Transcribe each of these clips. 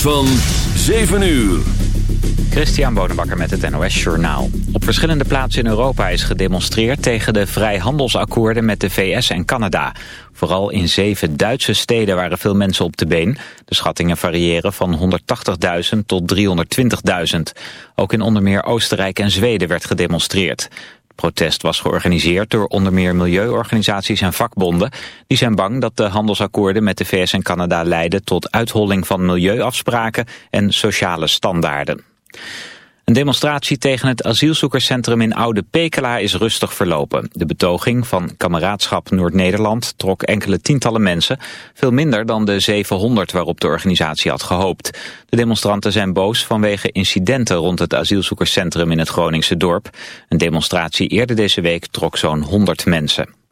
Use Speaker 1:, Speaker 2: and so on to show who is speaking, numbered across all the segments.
Speaker 1: Van 7 uur.
Speaker 2: Christian Bonenbakker met het NOS Journaal. Op verschillende plaatsen in Europa is gedemonstreerd tegen de vrijhandelsakkoorden met de VS en Canada. Vooral in zeven Duitse steden waren veel mensen op de been. De schattingen variëren van 180.000 tot 320.000. Ook in onder meer Oostenrijk en Zweden werd gedemonstreerd protest was georganiseerd door onder meer milieuorganisaties en vakbonden. Die zijn bang dat de handelsakkoorden met de VS en Canada leiden tot uitholling van milieuafspraken en sociale standaarden. Een demonstratie tegen het asielzoekerscentrum in Oude Pekela is rustig verlopen. De betoging van Kameraadschap Noord-Nederland trok enkele tientallen mensen. Veel minder dan de 700 waarop de organisatie had gehoopt. De demonstranten zijn boos vanwege incidenten rond het asielzoekerscentrum in het Groningse dorp. Een demonstratie eerder deze week trok zo'n 100 mensen.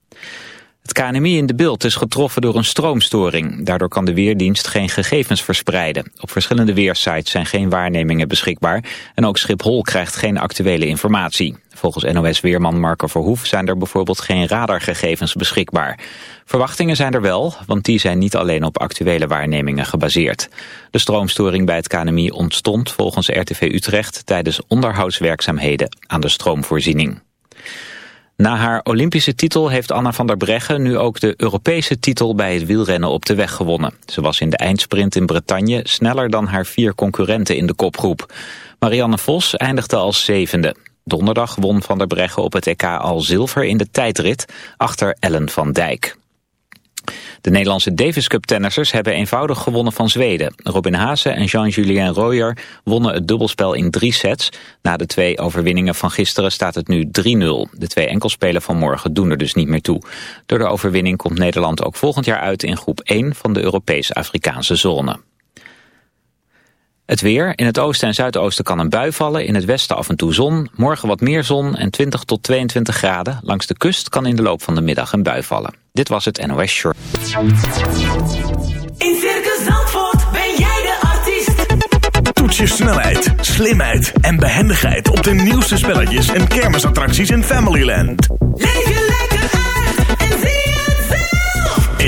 Speaker 2: Het KNMI in de beeld is getroffen door een stroomstoring. Daardoor kan de Weerdienst geen gegevens verspreiden. Op verschillende weersites zijn geen waarnemingen beschikbaar. En ook Schiphol krijgt geen actuele informatie. Volgens NOS-weerman Marco Verhoef zijn er bijvoorbeeld geen radargegevens beschikbaar. Verwachtingen zijn er wel, want die zijn niet alleen op actuele waarnemingen gebaseerd. De stroomstoring bij het KNMI ontstond volgens RTV Utrecht tijdens onderhoudswerkzaamheden aan de stroomvoorziening. Na haar Olympische titel heeft Anna van der Breggen nu ook de Europese titel bij het wielrennen op de weg gewonnen. Ze was in de eindsprint in Bretagne sneller dan haar vier concurrenten in de kopgroep. Marianne Vos eindigde als zevende. Donderdag won van der Breggen op het EK al zilver in de tijdrit achter Ellen van Dijk. De Nederlandse Davis Cup tennissers hebben eenvoudig gewonnen van Zweden. Robin Haase en Jean-Julien Royer wonnen het dubbelspel in drie sets. Na de twee overwinningen van gisteren staat het nu 3-0. De twee enkelspelen van morgen doen er dus niet meer toe. Door de overwinning komt Nederland ook volgend jaar uit in groep 1 van de Europees-Afrikaanse zone. Het weer. In het oosten en zuidoosten kan een bui vallen. In het westen af en toe zon. Morgen wat meer zon en 20 tot 22 graden. Langs de kust kan in de loop van de middag een bui vallen. Dit was het NOS Short.
Speaker 3: In Circus Zandvoort ben jij de artiest.
Speaker 4: Toets je snelheid, slimheid en behendigheid op de nieuwste spelletjes en kermisattracties in Familyland.
Speaker 3: Leef je lekker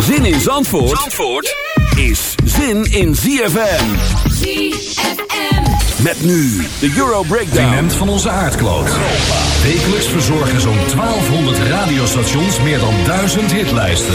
Speaker 1: Zin in Zandvoort, Zandvoort is zin in ZFM.
Speaker 3: ZFM.
Speaker 1: Met nu de Euro Breakdown.
Speaker 5: Van onze aardkloot. Wekelijks verzorgen zo'n 1200 radiostations meer dan 1000 hitlijsten.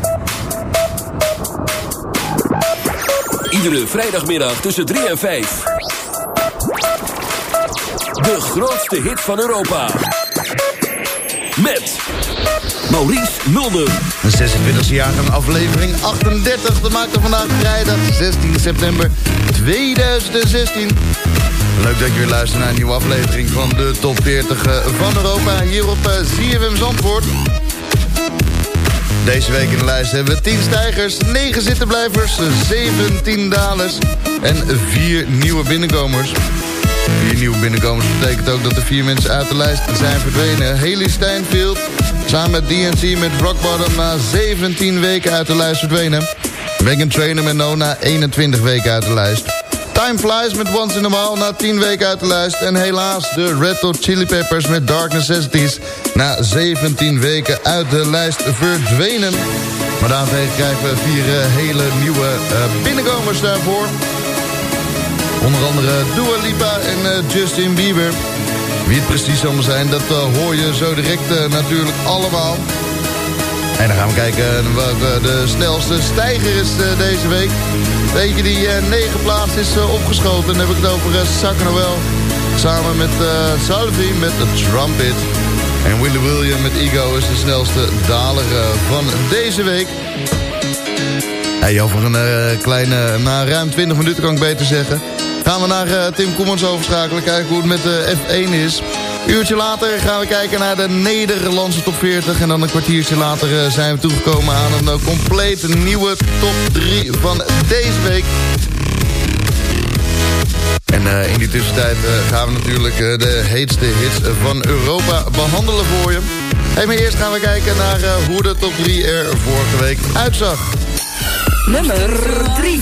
Speaker 1: Iedere vrijdagmiddag tussen 3 en 5. De grootste hit van Europa. Met Maurice Mulder.
Speaker 6: Een 26e jaargang aflevering 38. Dat maakt er vandaag vrijdag 16 september 2016. Leuk dat je weer luistert naar een nieuwe aflevering van de top 40 eh, van Europa. Hier op ZFM Zandvoort. Deze week in de lijst hebben we 10 stijgers, 9 zittenblijvers, 17 dalers en 4 nieuwe binnenkomers. Vier nieuwe binnenkomers betekent ook dat er vier mensen uit de lijst zijn verdwenen. Haley Steinfeld, samen met DNC met Rock Bottom na 17 weken uit de lijst verdwenen. Megan Trainer met No na 21 weken uit de lijst. Time Flies met Once in a While na 10 weken uit de lijst. En helaas de Red Hot Chili Peppers met Dark Necessities... na 17 weken uit de lijst verdwenen. Maar daarentegen krijgen we vier uh, hele nieuwe uh, binnenkomers daarvoor. Onder andere Dua Lipa en uh, Justin Bieber. Wie het precies allemaal zijn, dat hoor je zo direct natuurlijk allemaal. En dan gaan we kijken wat de snelste stijger is deze week. Weet je, die negen plaats is opgeschoten. Dan heb ik het over Sakke Noel. Samen met Salvi met de Trumpet. En Willy William met Ego is de snelste daler van deze week. Hey, over een kleine, na ruim 20 minuten kan ik beter zeggen. Gaan we naar Tim Koemans overschakelen. Kijken hoe het met de F1 is. Een uurtje later gaan we kijken naar de Nederlandse top 40. En dan een kwartiertje later zijn we toegekomen aan een compleet nieuwe top 3 van deze week. En uh, in die tussentijd uh, gaan we natuurlijk uh, de heetste hits van Europa behandelen voor je. Hey, maar eerst gaan we kijken naar hoe de top 3 er vorige week uitzag.
Speaker 3: Nummer 3.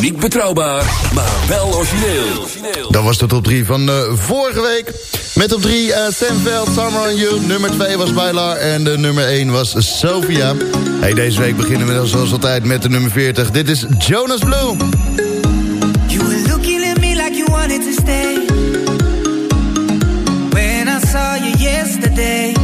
Speaker 1: Niet betrouwbaar, maar wel origineel.
Speaker 6: Dat was de top 3 van uh, vorige week. Met op 3 uh, Sam Veld, Summer on You. Nummer 2 was Bailar en de nummer 1 was Sophia. Hey, deze week beginnen we zoals altijd met de nummer 40. Dit is Jonas Blue.
Speaker 7: You were looking at me like you wanted to stay. When I saw you yesterday.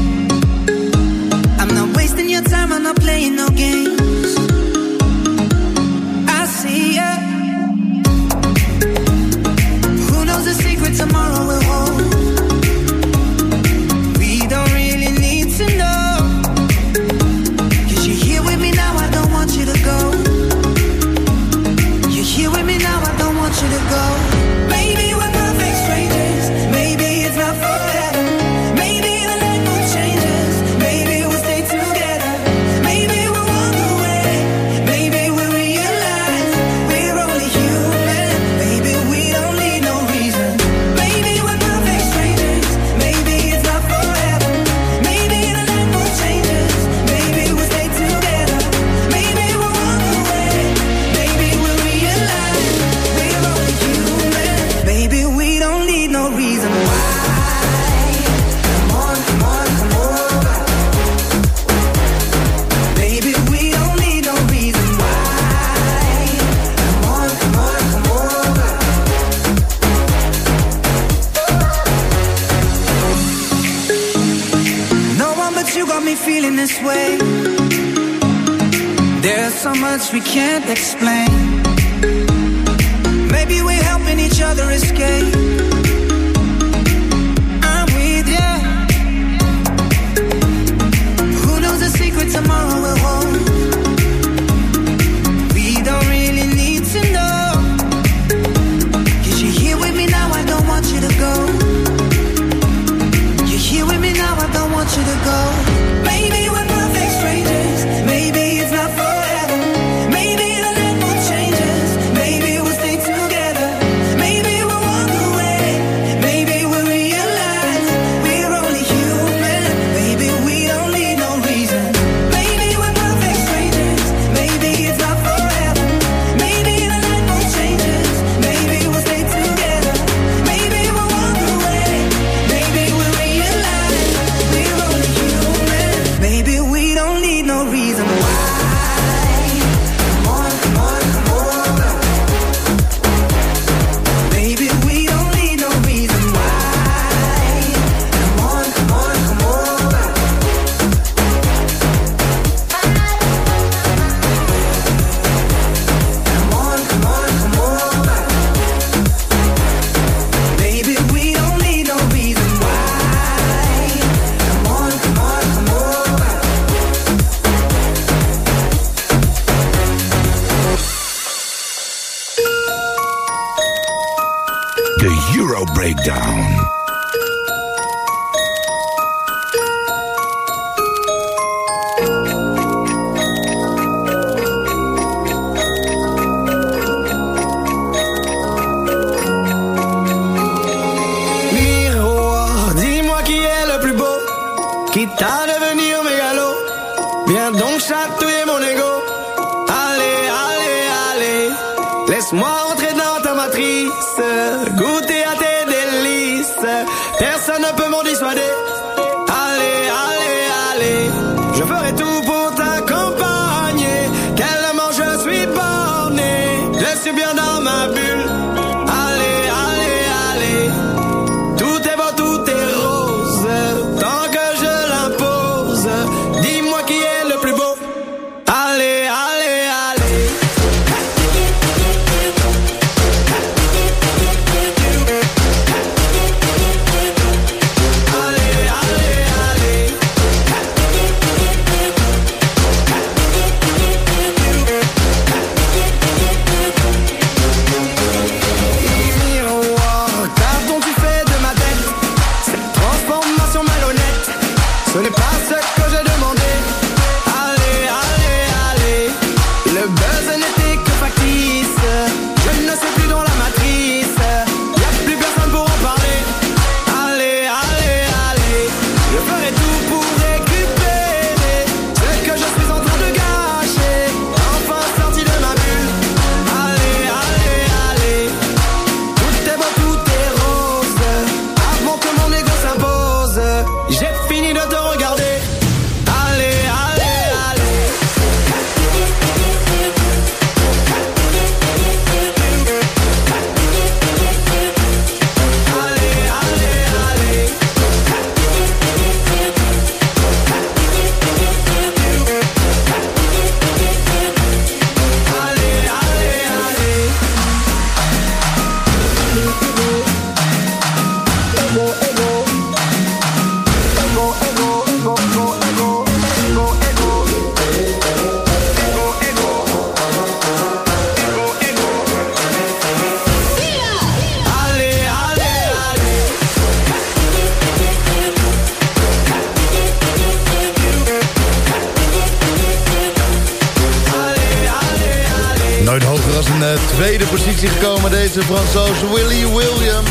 Speaker 6: deze Fransoos Willy William.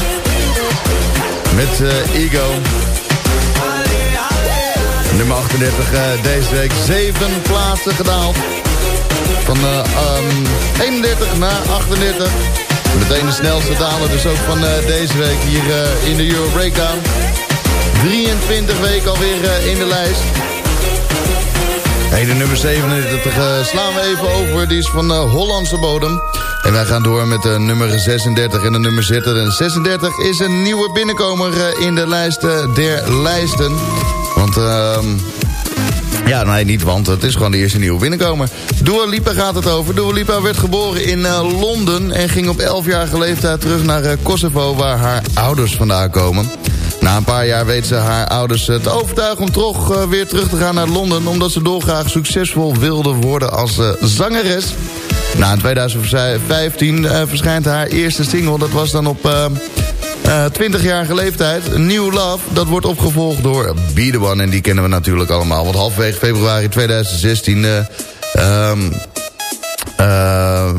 Speaker 6: Met uh, Ego. Nummer 38 eh, deze week. Zeven plaatsen gedaald. Van eh, ehm, 31 naar 38. Meteen de snelste daler dus ook van deze week hier in de Euro Breakdown. 23 weken alweer in de lijst. Hey, de nummer 37 eh, slaan we even over. Die is van uh, Hollandse bodem. En wij gaan door met de nummer 36 en de nummer 36. 36 is een nieuwe binnenkomer in de lijst der lijsten. Want... Ehm, ja, nee, niet want. Het is gewoon de eerste nieuwe binnenkomer. Dua Lipa gaat het over. Dua Lipa werd geboren in Londen en ging op 11-jarige leeftijd terug naar Kosovo... waar haar ouders vandaan komen. Na een paar jaar weet ze haar ouders te overtuigen... om toch uh, weer terug te gaan naar Londen... omdat ze dolgraag succesvol wilde worden als zangeres. Na in 2015 verschijnt haar eerste single. Dat was dan op... Uh, 20-jarige leeftijd, New Love, dat wordt opgevolgd door Be The One. En die kennen we natuurlijk allemaal. Want halverwege februari 2016 uh, um, uh,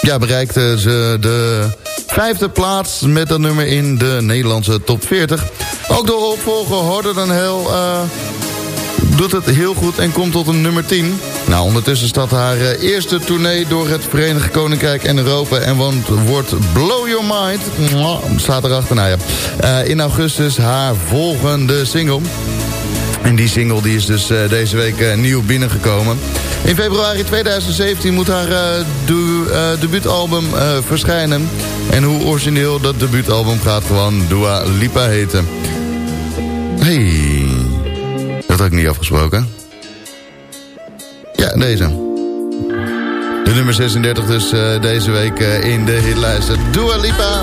Speaker 6: ja, bereikte ze de vijfde plaats met dat nummer in de Nederlandse top 40. Ook door opvolger Harder Than Hell uh, doet het heel goed en komt tot een nummer 10. Nou, ondertussen staat haar uh, eerste tournee door het Verenigd Koninkrijk en Europa... en want, wordt Blow Your Mind, staat erachter, nou. Uh, in augustus haar volgende single. En die single die is dus uh, deze week nieuw binnengekomen. In februari 2017 moet haar debuutalbum verschijnen. En hoe origineel dat debuutalbum gaat gewoon Dua Lipa heten. Hey, dat had ik niet afgesproken. Ja, deze. De nummer 36 dus uh, deze week uh, in de hitlijst. Dua Lipa.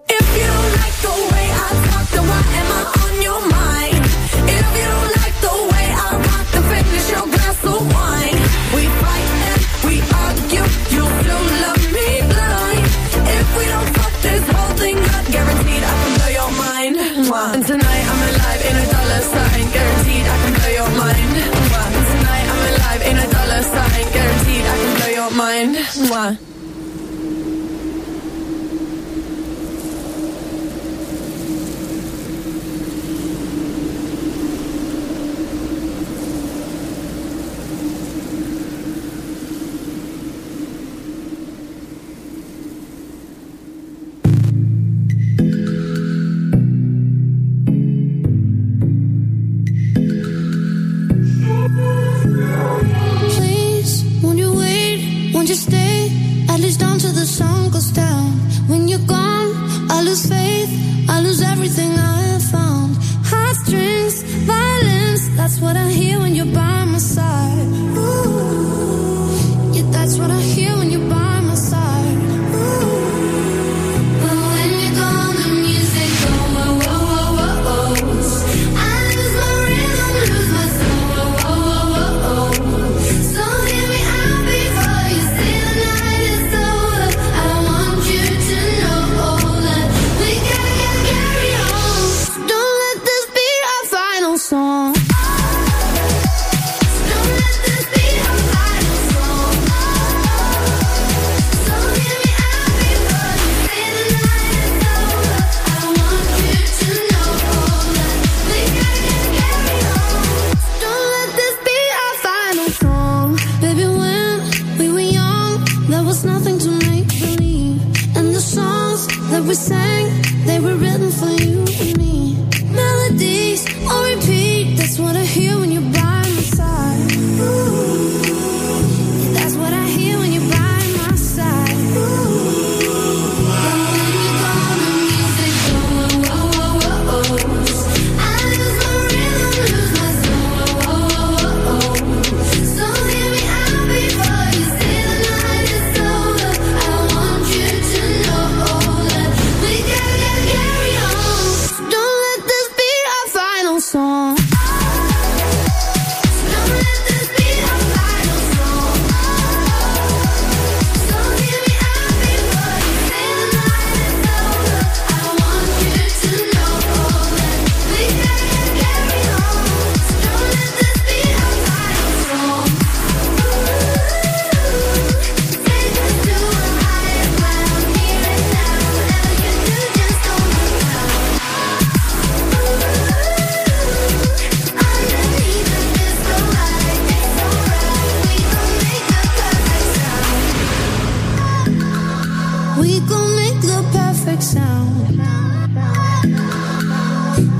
Speaker 8: mine. Mwah. you stay? At least until the sun goes down. When you're gone, I lose faith. I lose everything I've found. Heartstrings, violence, that's what I hear when you're by my side.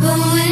Speaker 8: But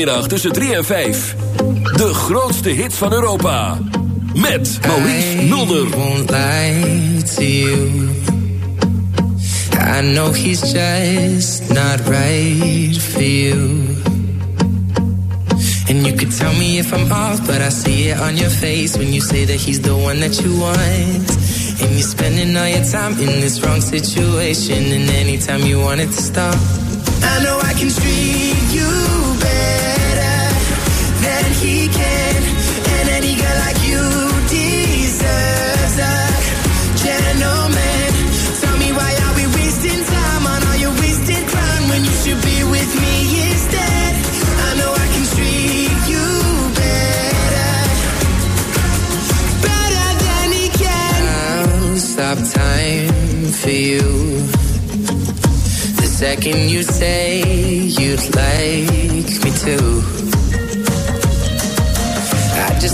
Speaker 1: Iedere vrijdagmiddag tussen 3 en 5. De grootste hits van Europa. Met Maurice Mulder.
Speaker 9: won't lie to you. I know he's just not right for you. And you could tell me if I'm off, but I see it on your face when you say that he's the one that you want. And you're spending all your time in this wrong situation, and anytime you want it to stop. I know I can treat you he can, and any girl like you deserves a gentleman. Tell me why are we wasting time on all your wasted crime when you should be with me instead? I know I can treat you better, better than he can. I'll stop time for you. The second you say you'd like me to.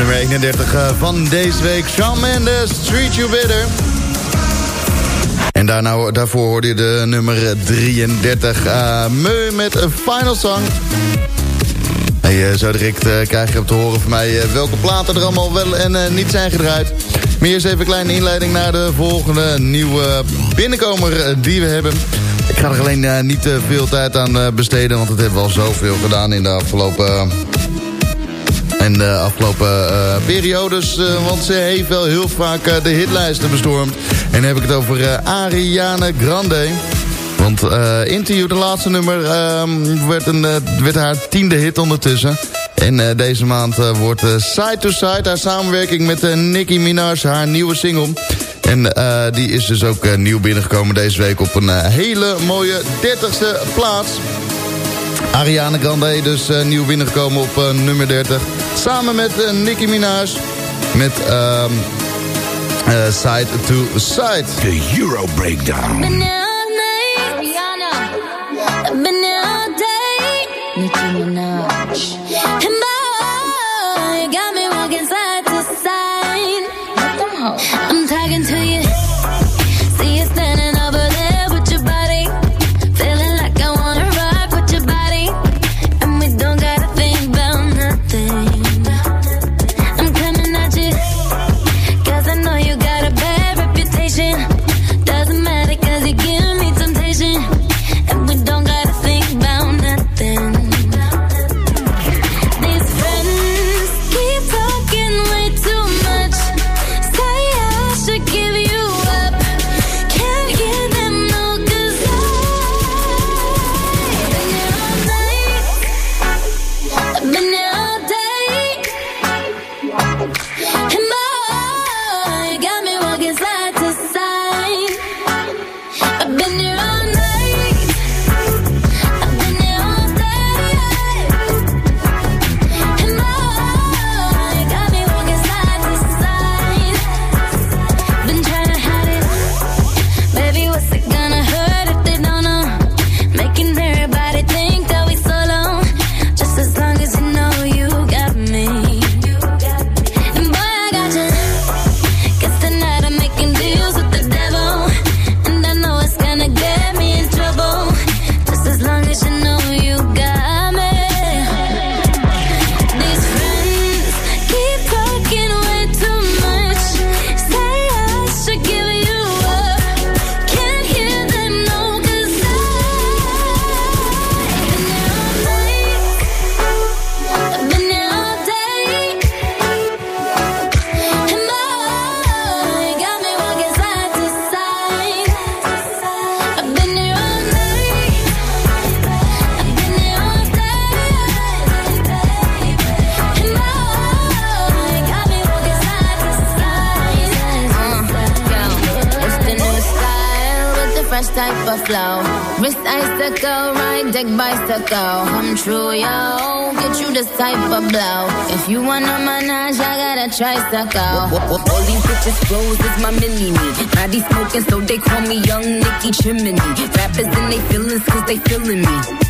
Speaker 6: nummer 31 eh, van deze week, Shawn Mendes, Treat You Better. En daarvoor hoorde je de nummer 33, uh, Meu met een Final Song. Hey, uh, zo direct uh, krijg je op te horen van mij welke platen er allemaal wel en niet zijn gedraaid. Maar eerst even een kleine inleiding naar de volgende nieuwe binnenkomer die we hebben. Ik ga er alleen niet veel tijd aan besteden, want dat hebben we al zoveel gedaan in de afgelopen en de afgelopen eh, periodes, eh, want ze heeft wel heel vaak de hitlijsten bestormd. En dan heb ik het over Ariane Grande. Want Interview, de laatste nummer, ehm, werd, een, werd haar tiende hit ondertussen. En deze maand wordt Side to Side haar samenwerking met Nicki Minaj haar nieuwe single. En die is dus ook nieuw binnengekomen deze week op een hele mooie 30ste plaats. Ariane Grande dus nieuw binnengekomen op nummer 30. Samen met Nicki Minaj. Met Side to Side.
Speaker 4: De Euro Breakdown.
Speaker 10: Banana, Banana Day, Nicki Minaj.
Speaker 11: Flash type of flow. Wrist icicle, ride deck bicycle. Come true, yo. Get you this type of blow. If you want a menage, I got a tricycle.
Speaker 12: All these bitches clothes is my mini me. Body smoking, so they call me Young Nicky Chimney. Rappers and they feelings, cause they feeling me.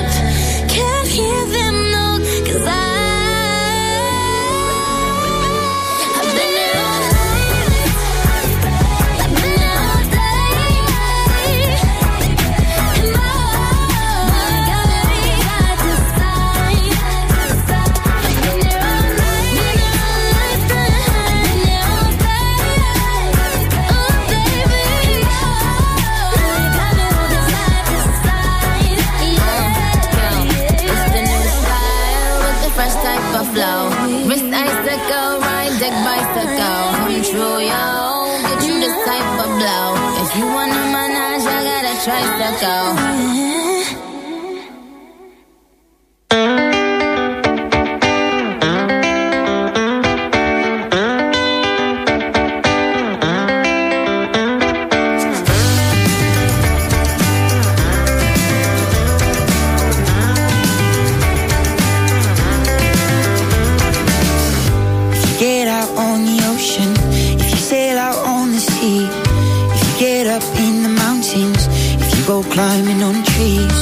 Speaker 13: climbing on trees,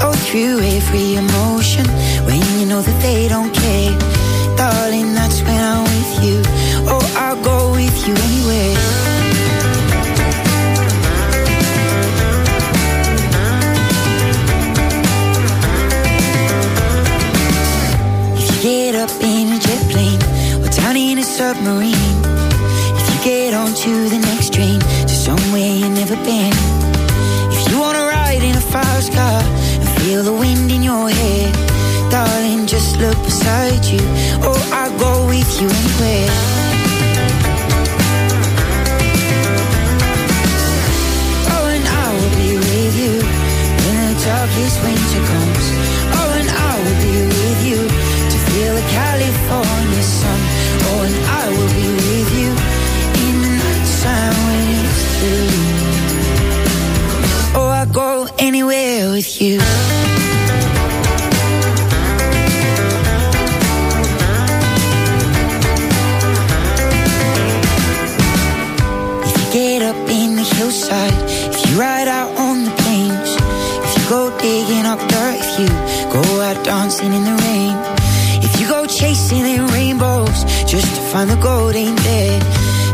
Speaker 13: oh, through every emotion when you know that they don't care. Beside you. Oh, I'll go with you anywhere. Oh, and I will be with you when the darkest winter comes. Oh, and I will be with you to feel the California sun. Oh, and I will be with you in the nighttime when it's through. Oh, I'll go anywhere with you. Find the gold ain't there,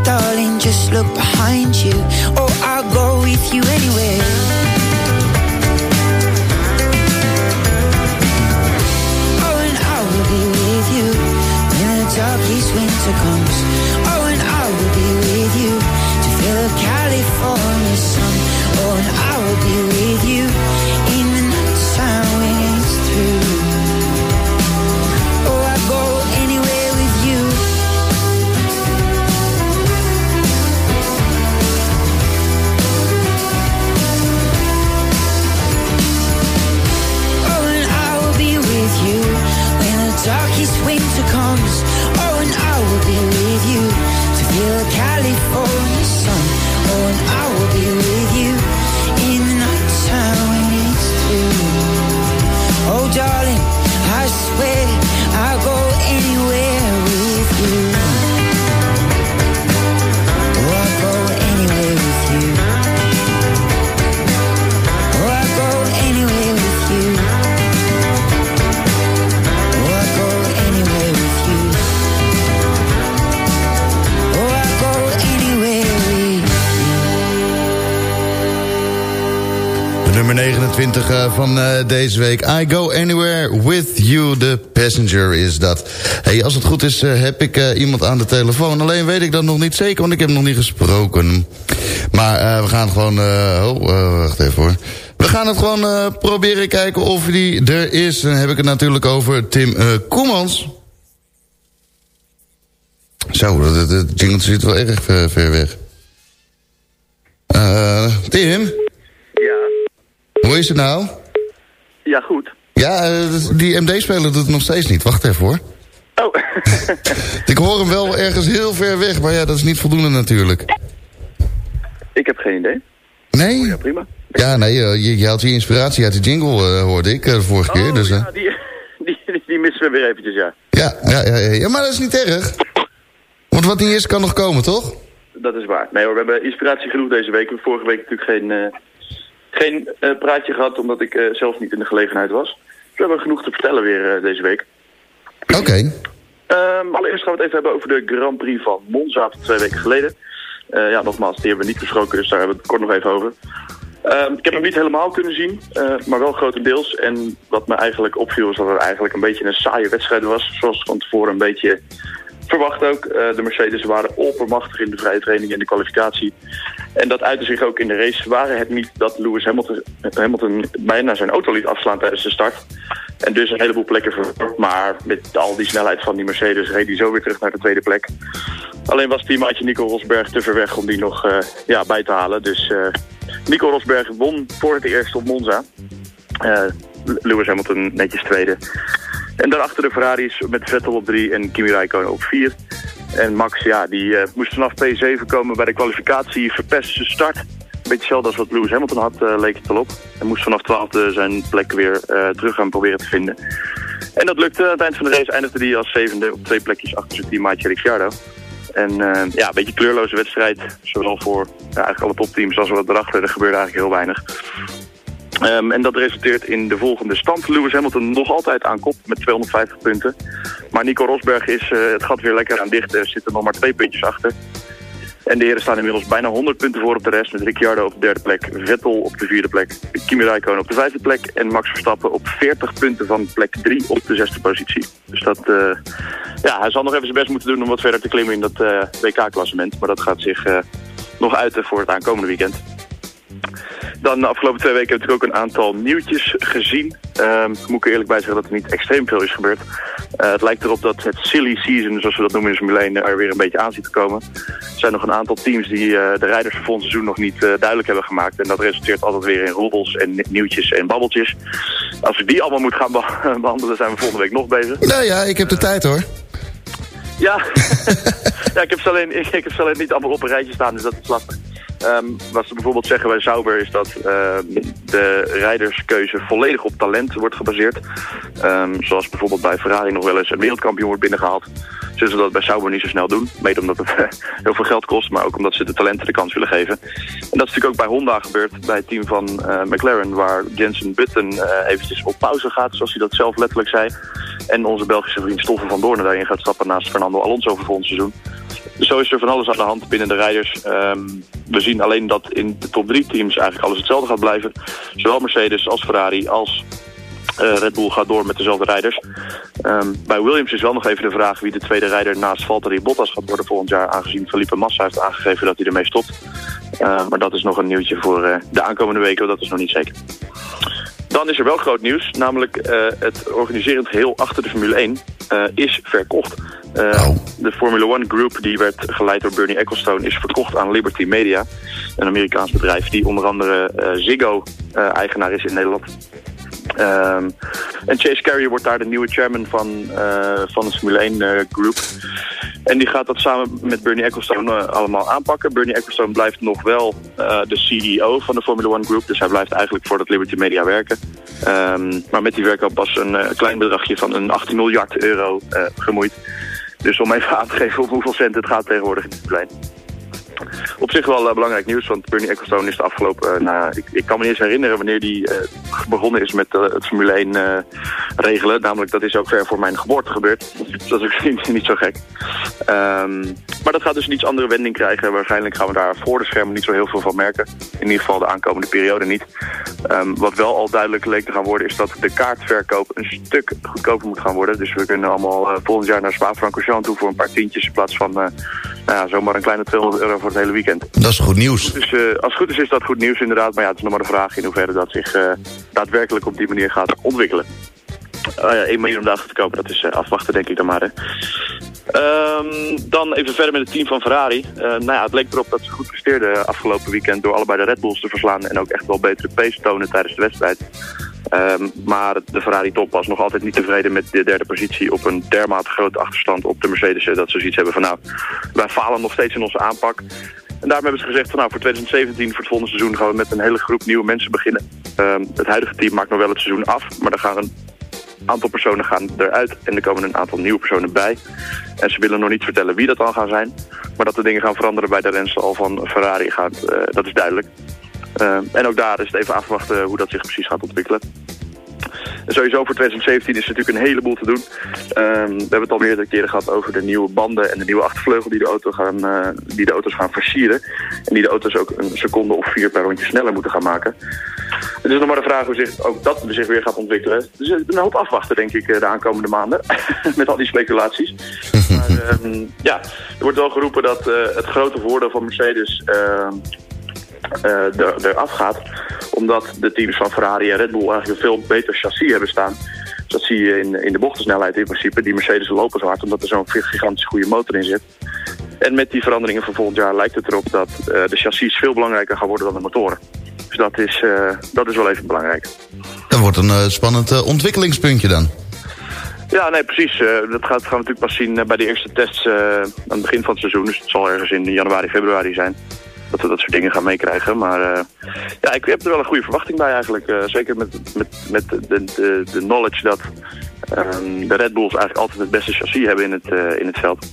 Speaker 13: darling, just look behind you. Oh, I'll go with you anywhere.
Speaker 6: Van eh, deze week. I go anywhere with you. The passenger is dat. Hey, als het goed is eh, heb ik eh, iemand aan de telefoon. Alleen weet ik dat nog niet zeker, want ik heb nog niet gesproken. Maar we gaan gewoon... oh, wacht even hoor. We gaan het gewoon proberen kijken of die er is. Dan heb ik het natuurlijk over Tim Koemans. Zo, dat, dat, jingle zit wel erg ver, ver weg. Tim?
Speaker 14: Ja.
Speaker 6: Hoe is het nou?
Speaker 14: Ja, goed.
Speaker 6: Ja, eh, die MD-speler doet het nog steeds niet. Wacht even hoor.
Speaker 14: Oh.
Speaker 6: Ik hoor hem wel ergens heel ver weg, maar ja, dat is niet voldoende natuurlijk.
Speaker 14: ik heb geen idee.
Speaker 6: Nee?
Speaker 14: Ja, prima.
Speaker 6: Ja, nee, eh, je, je haalt je inspiratie uit de jingle, eh, hoorde ik, de vorige keer. Dus, eh,
Speaker 14: Ja, die, die, die, missen we weer eventjes, ja.
Speaker 6: ja, ja, ja, ja, ja, maar dat is niet erg. Want wat niet is, kan nog komen, toch?
Speaker 14: Dat is waar. Nee hoor, we hebben inspiratie genoeg deze week. We hebben vorige week natuurlijk geen, geen eh, praatje gehad, omdat ik eh, zelf niet in de gelegenheid was. Dus we hebben genoeg te vertellen weer eh, deze week.
Speaker 6: Oké.
Speaker 14: Ehm, allereerst gaan we het even hebben over de Grand Prix van Monza van twee weken geleden. Ja, nogmaals, die hebben we niet besproken, dus daar hebben we het kort nog even over. Ehm, ik heb hem niet helemaal kunnen zien, maar wel grotendeels. En wat me eigenlijk opviel is dat het eigenlijk een beetje een saaie wedstrijd was. Zoals van tevoren een beetje verwacht ook. Eh, de Mercedes waren oppermachtig in de vrije training en de kwalificatie. En dat uitte zich ook in de race. Waren het niet dat Lewis Hamilton, Hamilton bijna zijn auto liet afslaan tijdens de start. En dus een heleboel plekken verloor. Maar met al die snelheid van die Mercedes reed hij zo weer terug naar de tweede plek. Alleen was teammaatje Nico Rosberg te ver weg om die nog eh, ja, bij te halen. Dus eh, Nico Rosberg won voor het eerst op Monza. Eh, Lewis Hamilton netjes tweede. En daarachter de Ferraris met Vettel op drie en Kimi Räikkönen op vier. En Max, ja, die eh, moest vanaf P7 komen bij de kwalificatie, verpest zijn start. Een beetje hetzelfde als wat Lewis Hamilton had, eh, leek het wel op. Hij moest vanaf 12e zijn plek weer eh, terug gaan proberen te vinden. En dat lukte. Aan het eind van de race eindigde hij als zevende op twee plekjes achter zijn teammaatje Ricciardo. En ja, een beetje kleurloze wedstrijd. Zowel voor ja, eigenlijk alle topteams als wat erachter. Er gebeurde eigenlijk heel weinig. Ehm, en dat resulteert in de volgende stand. Lewis Hamilton nog altijd aan kop met 250 punten. Maar Nico Rosberg is eh, het gat weer lekker aan dicht. Er zitten nog maar twee puntjes achter. En de heren staan inmiddels bijna 100 punten voor op de rest. Met Ricciardo op de derde plek, Vettel op de vierde plek, Kimi Räikkönen op de vijfde plek. En Max Verstappen op 40 punten van plek 3 op de zesde positie. Dus dat, eh, ja, hij zal nog even zijn best moeten doen om wat verder te klimmen in dat eh, WK-klassement. Maar dat gaat zich nog uiten voor het aankomende weekend. Dan de afgelopen twee weken heb ik ook een aantal nieuwtjes gezien. Ehm, moet ik er eerlijk bij zeggen dat er niet extreem veel is gebeurd. Eh, het lijkt erop dat het silly season, zoals we dat noemen in Formule 1, er weer een beetje aan ziet te komen. Er zijn nog een aantal teams die eh, de rijders voor volgend seizoen nog niet eh, duidelijk hebben gemaakt. En dat resulteert altijd weer in roddels en ni- nieuwtjes en babbeltjes. Als we die allemaal moeten gaan be- behandelen, zijn we volgende week nog bezig.
Speaker 6: Nou ja, ik heb de tijd hoor.
Speaker 14: Ja, ja ik, heb ze alleen, ik, ik heb ze alleen niet allemaal op een rijtje staan, dus dat is lastig. Ehm, wat ze bijvoorbeeld zeggen bij Sauber is dat ehm, de rijderskeuze volledig op talent wordt gebaseerd. Ehm, zoals bijvoorbeeld bij Ferrari nog wel eens een wereldkampioen wordt binnengehaald. Zullen ze dat bij Sauber niet zo snel doen. Mede omdat het heel veel geld kost, maar ook omdat ze de talenten de kans willen geven. En dat is natuurlijk ook bij Honda gebeurd, bij het team van eh, McLaren, waar Jensen Button eh, eventjes op pauze gaat, zoals hij dat zelf letterlijk zei. En onze Belgische vriend Stoffel van Doornen daarin gaat stappen naast Fernando Alonso voor volgend seizoen. Zo is er van alles aan de hand binnen de rijders. Ehm, we zien alleen dat in de top drie teams eigenlijk alles hetzelfde gaat blijven. Zowel Mercedes als Ferrari als eh, Red Bull gaat door met dezelfde rijders. Ehm, bij Williams is wel nog even de vraag wie de tweede rijder naast Valtteri Bottas gaat worden volgend jaar. Aangezien Felipe Massa heeft aangegeven dat hij ermee stopt. Eh, maar dat is nog een nieuwtje voor eh, de aankomende weken, dat is nog niet zeker. Dan is er wel groot nieuws, namelijk eh, het organiserend geheel achter de Formule 1 eh, is verkocht. Eh, De Formula One Group, die werd geleid door Bernie Ecclestone, is verkocht aan Liberty Media. Een Amerikaans bedrijf die onder andere eh, Ziggo eh, eigenaar is in Nederland. Ehm, en Chase Carey wordt daar de nieuwe chairman van, eh, van de Formule 1 eh, Group. En die gaat dat samen met Bernie Ecclestone eh, allemaal aanpakken. Bernie Ecclestone blijft nog wel de CEO van de Formula One Group. Dus hij blijft eigenlijk voor dat Liberty Media werken. Ehm, maar met die verkoop was een klein bedragje van een 18 miljard euro gemoeid. Dus om even aan te geven hoeveel cent het gaat tegenwoordig in de Formule 1. Op zich wel eh, belangrijk nieuws, want Bernie Ecclestone is de afgelopen... eh, nou, ik, ik kan me niet eens herinneren wanneer hij eh, begonnen is met het Formule 1 eh, regelen. Namelijk, dat is ook ver voor mijn geboorte gebeurd. Dus dat is ook niet, niet zo gek. Ehm, maar dat gaat dus een iets andere wending krijgen. Waarschijnlijk gaan we daar voor de schermen niet zo heel veel van merken. In ieder geval de aankomende periode niet. Ehm, wat wel al duidelijk leek te gaan worden, is dat de kaartverkoop een stuk goedkoper moet gaan worden. Dus we kunnen allemaal eh, volgend jaar naar Spa-Francorchamps toe voor een paar tientjes in plaats van... eh, nou ja, zomaar een kleine 200 euro voor het hele weekend.
Speaker 6: Dat is goed nieuws.
Speaker 14: Dus eh, als het goed is, is dat goed nieuws inderdaad. Maar ja, het is nog maar de vraag in hoeverre dat zich daadwerkelijk op die manier gaat ontwikkelen. Uh, 1 miljoen om de te kopen, dat is eh, afwachten denk ik dan maar. Hè. Ehm, dan even verder met het team van Ferrari. Eh, nou ja, het leek erop dat ze goed presteerden afgelopen weekend door allebei de Red Bulls te verslaan en ook echt wel betere pace tonen tijdens de wedstrijd. Ehm, maar de Ferrari top was nog altijd niet tevreden met de derde positie op een dermate grote achterstand op de Mercedes. Dat ze zoiets hebben van nou, wij falen nog steeds in onze aanpak. En daarom hebben ze gezegd van nou voor 2017, voor het volgende seizoen gaan we met een hele groep nieuwe mensen beginnen. Ehm, het huidige team maakt nog wel het seizoen af, maar er gaan een aantal personen gaan eruit en er komen een aantal nieuwe personen bij. En ze willen nog niet vertellen wie dat dan gaan zijn. Maar dat de dingen gaan veranderen bij de renstal van Ferrari gaat, eh, dat is duidelijk. Eh, en ook daar is het even afwachten hoe dat zich precies gaat ontwikkelen. En sowieso voor 2017 is er natuurlijk een heleboel te doen. Ehm, we hebben het al meerdere keren gehad over de nieuwe banden en de nieuwe achtervleugel die de, auto gaan, eh, die de auto's gaan versieren. En die de auto's ook een seconde of vier per rondje sneller moeten gaan maken. Het is nog maar de vraag hoe zich ook dat zich weer gaat ontwikkelen. Dus een hoop afwachten denk ik eh, de aankomende maanden. Met al die speculaties. maar ehm, ja, er wordt wel geroepen dat eh, het grote voordeel van Mercedes ehm, eh, er, eraf gaat. Omdat de teams van Ferrari en Red Bull eigenlijk een veel beter chassis hebben staan. Dus dat zie je in, in de bochtensnelheid in principe. Die Mercedes lopen zo hard omdat er zo'n gigantisch goede motor in zit. En met die veranderingen van volgend jaar lijkt het erop dat eh, de chassis veel belangrijker gaan worden dan de motoren. Dus dat is, eh, dat is wel even belangrijk.
Speaker 6: Dat wordt een eh, spannend eh, ontwikkelingspuntje dan.
Speaker 14: Ja, nee, precies. Eh, dat gaat, gaan we natuurlijk pas zien eh, bij de eerste tests eh, aan het begin van het seizoen. Dus het zal ergens in januari, februari zijn. Dat we dat soort dingen gaan meekrijgen. Maar eh, ja, ik heb er wel een goede verwachting bij eigenlijk. Eh, zeker met, met, met de, de, de knowledge dat ehm, de Red Bulls eigenlijk altijd het beste chassis hebben in het, eh, in het veld.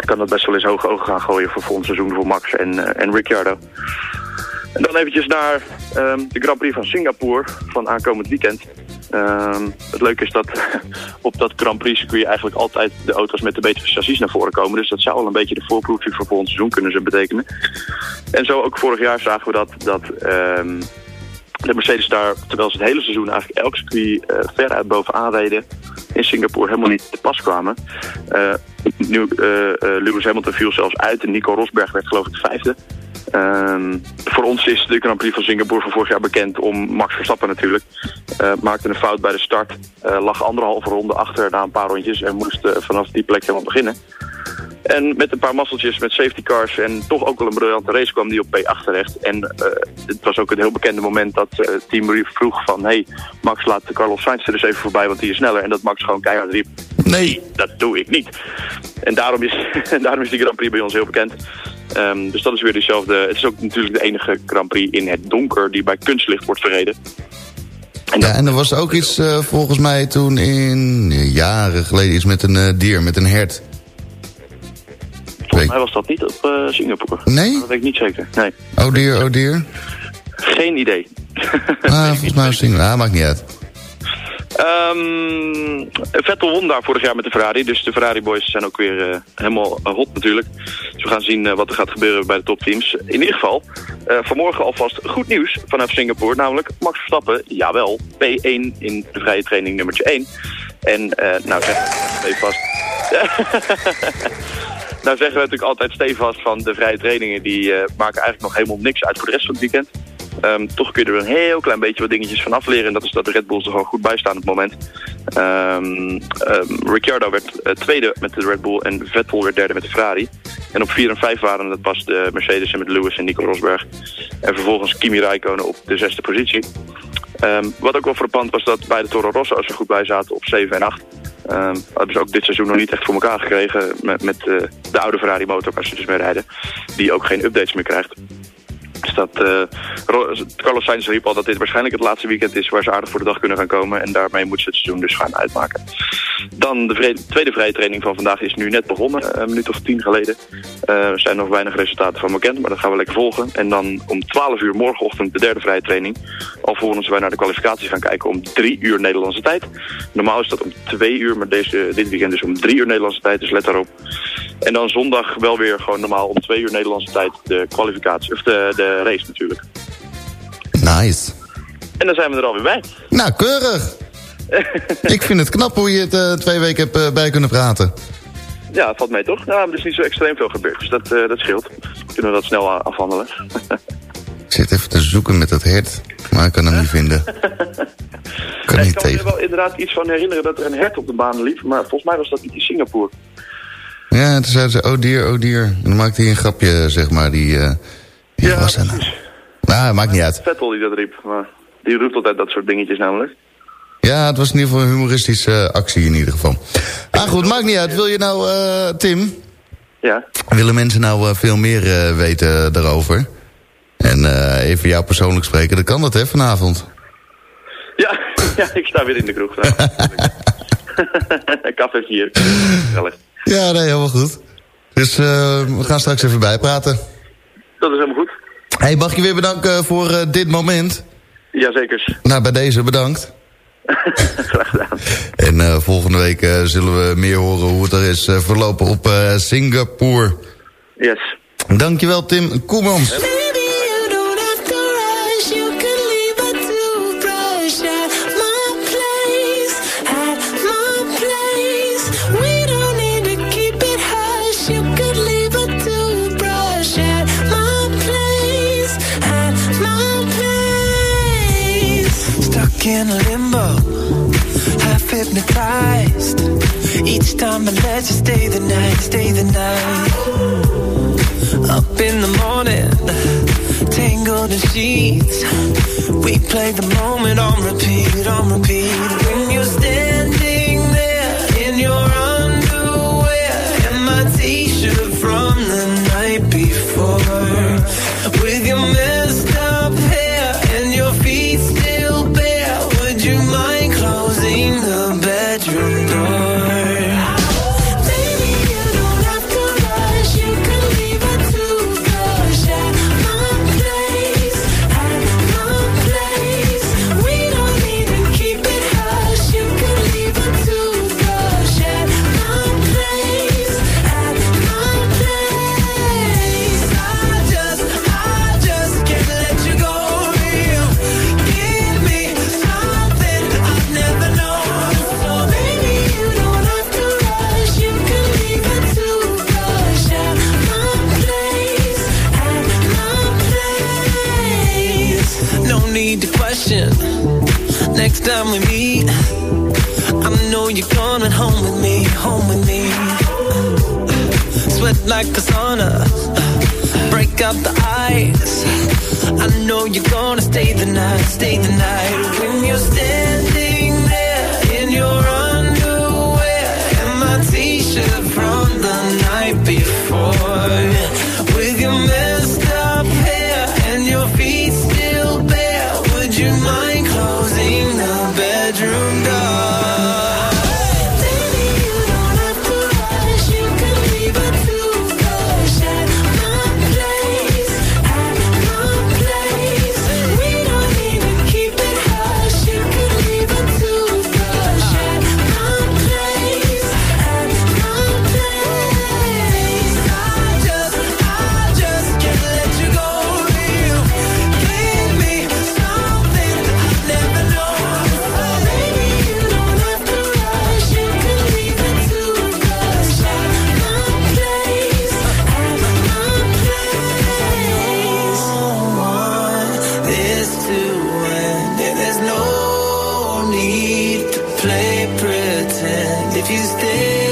Speaker 14: Ik kan dat best wel eens hoge ogen gaan gooien voor volgend seizoen voor Max en, en Ricciardo. En dan eventjes naar ehm, de Grand Prix van Singapore van aankomend weekend. Ehm, het leuke is dat op dat Grand Prix circuit eigenlijk altijd de auto's met de betere chassis naar voren komen. Dus dat zou al een beetje de voorproefje voor volgend seizoen kunnen ze betekenen. En zo ook vorig jaar zagen we dat, dat ehm, de Mercedes daar, terwijl ze het hele seizoen eigenlijk elk circuit uh, veruit bovenaan reden, in Singapore helemaal niet te pas kwamen. Uh, nu, uh, Lewis Hamilton viel zelfs uit en Nico Rosberg werd geloof ik vijfde. Ehm, voor ons is de Grand Prix van Singapore van vorig jaar bekend om Max Verstappen natuurlijk. Eh, maakte een fout bij de start, eh, lag anderhalve ronde achter na een paar rondjes en moest eh, vanaf die plek helemaal beginnen. En met een paar masseltjes met safety cars en toch ook wel een briljante race kwam die op P8 terecht. En het was ook een heel bekende moment dat het team vroeg van... hey, Max laat Carlos Sainz er dus even voorbij, want die is sneller. En dat Max gewoon keihard riep, nee, dat doe ik niet. En daarom is, en daarom is die Grand Prix bij ons heel bekend. Ehm, dus dat is weer dezelfde. Het is ook natuurlijk de enige Grand Prix in het donker die bij kunstlicht wordt verreden.
Speaker 6: ja, en er was ook iets eh, volgens mij toen in eh, jaren geleden iets met een eh, dier, met een hert.
Speaker 14: Volgens mij was dat niet op Singapore.
Speaker 6: Nee?
Speaker 14: Dat weet ik niet zeker. Nee.
Speaker 6: Oh dier, oh dier.
Speaker 14: Geen idee.
Speaker 6: Ah, volgens mij was het Ah, maakt niet uit.
Speaker 14: Ehm, Vettel won daar vorig jaar met de Ferrari. Dus de Ferrari boys zijn ook weer eh, helemaal eh, hot natuurlijk. Dus we gaan zien eh, wat er gaat gebeuren bij de topteams. In ieder geval, vanmorgen alvast goed nieuws vanaf Singapore. Namelijk Max Verstappen, jawel, P1 in de vrije training nummertje 1. En nou zeg even vast. nou zeggen we natuurlijk altijd stevast van de vrije trainingen. Die maken eigenlijk nog helemaal niks uit voor de rest van het weekend. Ehm, toch kun je er een heel klein beetje wat dingetjes van afleren. En dat is dat de Red Bulls er gewoon goed bij staan op het moment. Ehm, ehm, Ricciardo werd eh, tweede met de Red Bull en Vettel werd derde met de Ferrari. En op 4 en 5 waren dat pas de Mercedes en met Lewis en Nico Rosberg. En vervolgens Kimi Räikkönen op de zesde positie. Wat ook wel frappant was dat beide Toro Rosso's er goed bij zaten op 7 en 8. Ehm hebben ze ook dit seizoen nog niet echt voor elkaar gekregen met, met eh, de oude Ferrari motor waar ze dus mee rijden. Die ook geen updates meer krijgt. Dus dat, eh, Carlos Sainz riep al dat dit waarschijnlijk het laatste weekend is waar ze aardig voor de dag kunnen gaan komen. En daarmee moeten ze het seizoen dus gaan uitmaken. Dan de tweede vrije training van vandaag is nu net begonnen, een minuut of tien geleden. Eh, er zijn nog weinig resultaten van bekend, maar dat gaan we lekker volgen. En dan om 12 uur morgenochtend de derde vrije training. Alvorens wij naar de kwalificatie gaan kijken om 3 uur Nederlandse tijd. Normaal is dat om 2 uur, maar deze, dit weekend dus om 3 uur Nederlandse tijd, dus let daarop. En dan zondag wel weer gewoon normaal om 2 uur Nederlandse tijd de kwalificatie, of de, de race natuurlijk.
Speaker 6: Nice.
Speaker 14: En dan zijn we er alweer bij.
Speaker 6: Nou, keurig. Ik vind het knap hoe je het eh, twee weken hebt eh, bij kunnen praten.
Speaker 14: Ja, valt mee toch? Maar er is niet zo extreem veel gebeurd, dus dat, eh, dat scheelt. Kunnen we dat snel afhandelen.
Speaker 6: Ik zit even te zoeken met dat hert, maar ik kan hem niet vinden. Kan
Speaker 14: ik
Speaker 6: niet
Speaker 14: kan me er
Speaker 6: tegen.
Speaker 14: wel inderdaad iets van herinneren dat er een hert op de baan liep, maar volgens mij was dat niet in Singapore.
Speaker 6: Ja, toen zeiden ze, oh dier, oh dier. En dan maakte hij een grapje, zeg maar, die... die was nou. Nou, maakt niet uit.
Speaker 14: Vettel die dat riep, maar die roept altijd dat soort dingetjes namelijk.
Speaker 6: Ja, het was in ieder geval een humoristische actie in ieder geval. Ah goed, maakt niet uit. Wil je nou, eh, Tim?
Speaker 14: Ja.
Speaker 6: Willen mensen nou eh, veel meer eh, weten daarover? En even jou persoonlijk spreken, dan kan dat hè, vanavond.
Speaker 14: Ja, ja, ik sta weer in de kroeg. Café 4. Gezellig.
Speaker 6: Ja, nee, helemaal goed. Dus we gaan straks even bijpraten.
Speaker 14: Dat is helemaal goed.
Speaker 6: Hey, mag ik je weer bedanken voor eh, dit moment?
Speaker 14: Jazeker.
Speaker 6: Nou, bij deze bedankt.
Speaker 14: Graag gedaan.
Speaker 6: En eh, volgende week eh, zullen we meer horen hoe het er is eh, verlopen op eh, Singapore.
Speaker 14: Yes.
Speaker 6: Dankjewel Tim Koemans.
Speaker 9: In limbo, half hypnotized. Each time I let you stay the night, stay the night. Up in the morning, tangled in sheets. We play the moment on repeat, on repeat. When you're standing there in your underwear and my t-shirt from the night before, with your if you stay.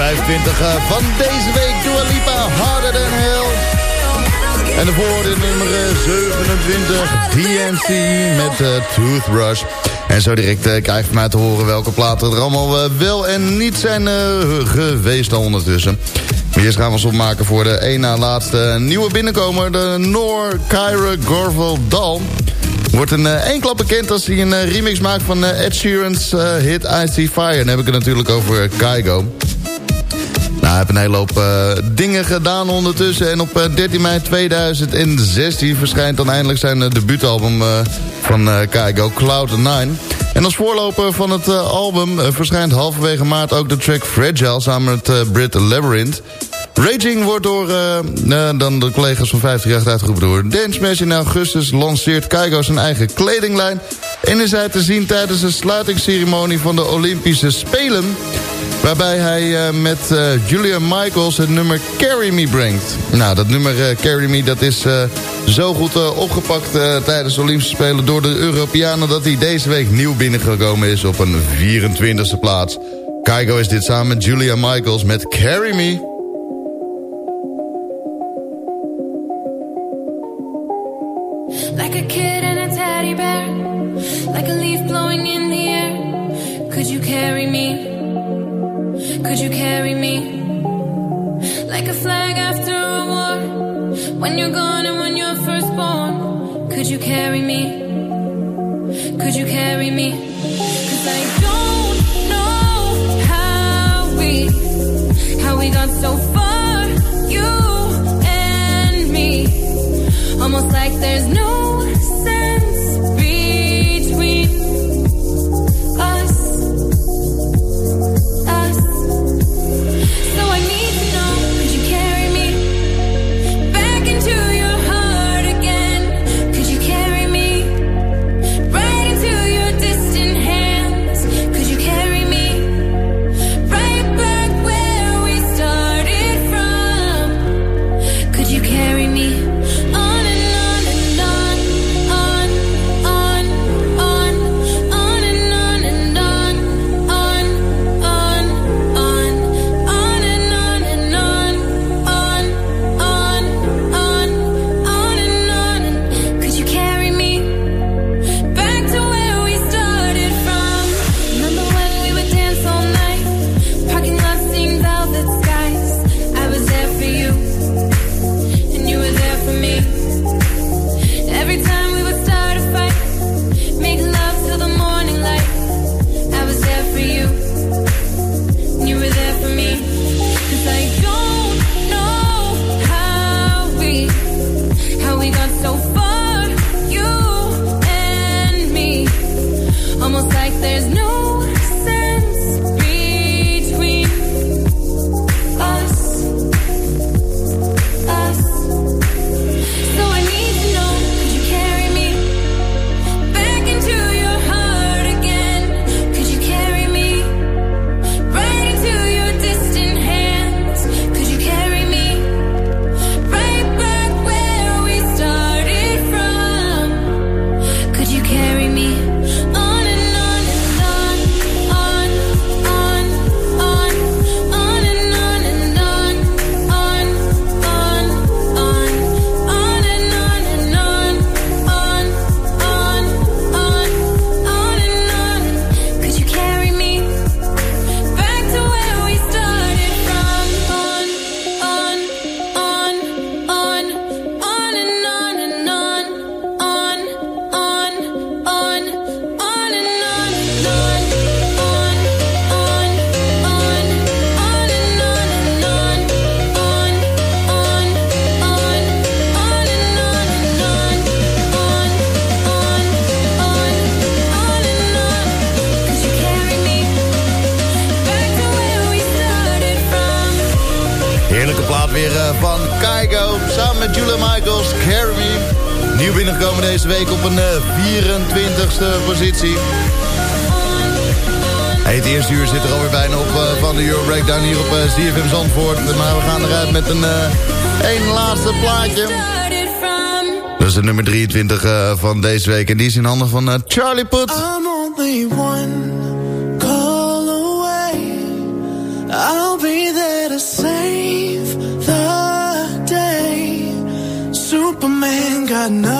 Speaker 6: 25 eh, van deze week. Dua Lipa, Harder Than Hell. En de nummer eh, 27, DNC met eh, Toothbrush. En zo direct eh, krijg mij te horen welke platen er allemaal eh, wel en niet zijn eh, geweest al ondertussen. Maar eerst gaan we ons opmaken voor de één na laatste nieuwe binnenkomer. De Noor Kyra Gorvel Dal. Wordt eh, één klap bekend als hij een eh, remix maakt van eh, Ed Sheeran's eh, hit I See Fire. Dan heb ik het natuurlijk over Kygo. Nou, hij heeft een hele hoop eh, dingen gedaan ondertussen. En op eh, 13 mei 2016 verschijnt dan eindelijk zijn eh, debuutalbum eh, van eh Kygo, Cloud9. En als voorloper van het eh, album eh, verschijnt halverwege maart ook de track Fragile... samen met eh, Brit Labyrinth. Raging wordt door eh, eh, dan de collega's van 50 jaar uitgeroepen door Dance Smash. In augustus lanceert Kygo zijn eigen kledinglijn. En is hij te zien tijdens de sluitingsceremonie van de Olympische Spelen... Waarbij hij eh, met eh, Julia Michaels het nummer Carry Me brengt. Nou, dat nummer eh, Carry Me dat is zo goed opgepakt tijdens de Olympische Spelen door de Europeanen... dat hij deze week nieuw binnengekomen is op een 24e plaats. Kygo is dit samen met Julia Michaels met Carry Me.
Speaker 10: Almost like there's no sense
Speaker 6: de nummer 23 uh, eh, van deze week. En die is in handen van uh, Charlie Put.
Speaker 3: I'm only one call away. I'll be
Speaker 1: there to save the day. Superman got no